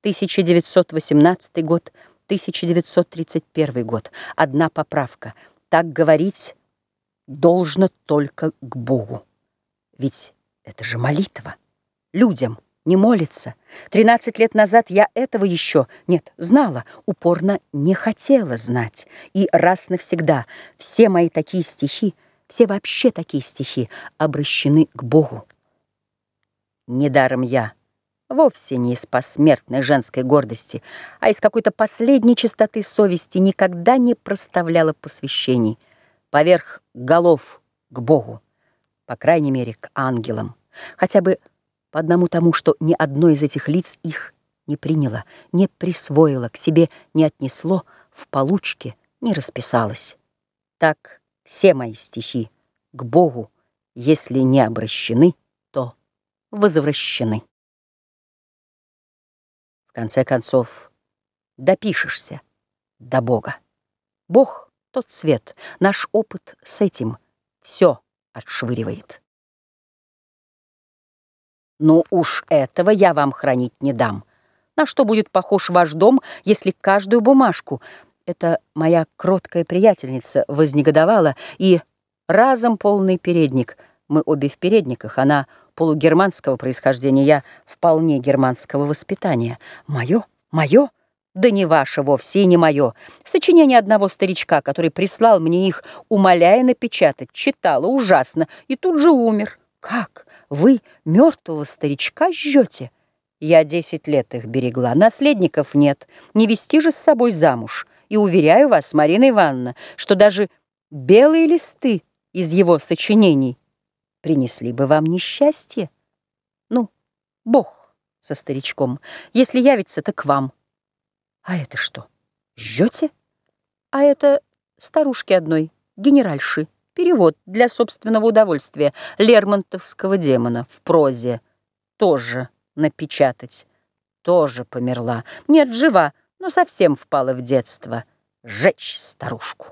1918 год, 1931 год. Одна поправка. Так говорить должно только к Богу. Ведь это же молитва. Людям не молится. Тринадцать лет назад я этого еще, нет, знала, упорно не хотела знать. И раз навсегда все мои такие стихи, все вообще такие стихи обращены к Богу. Недаром я Вовсе не из посмертной женской гордости, а из какой-то последней чистоты совести никогда не проставляла посвящений. Поверх голов к Богу, по крайней мере, к ангелам. Хотя бы по одному тому, что ни одно из этих лиц их не приняло, не присвоило, к себе не отнесло, в получке не расписалось. Так все мои стихи к Богу, если не обращены, то возвращены конце концов, допишешься до Бога. Бог — тот свет, наш опыт с этим все отшвыривает. Ну уж этого я вам хранить не дам. На что будет похож ваш дом, если каждую бумажку... Это моя кроткая приятельница вознегодовала, и разом полный передник. Мы обе в передниках, она полугерманского происхождения, я вполне германского воспитания. Мое? Мое? Да не ваше вовсе и не мое. Сочинение одного старичка, который прислал мне их, умоляя напечатать, читала ужасно и тут же умер. Как? Вы мертвого старичка жжете? Я десять лет их берегла, наследников нет, не вести же с собой замуж. И уверяю вас, Марина Ивановна, что даже белые листы из его сочинений принесли бы вам несчастье. Ну, Бог со старичком, если явится, так к вам. А это что, жжете? А это старушки одной, генеральши, перевод для собственного удовольствия Лермонтовского демона в прозе. Тоже напечатать. Тоже померла. Нет, жива, но совсем впала в детство. Жечь старушку.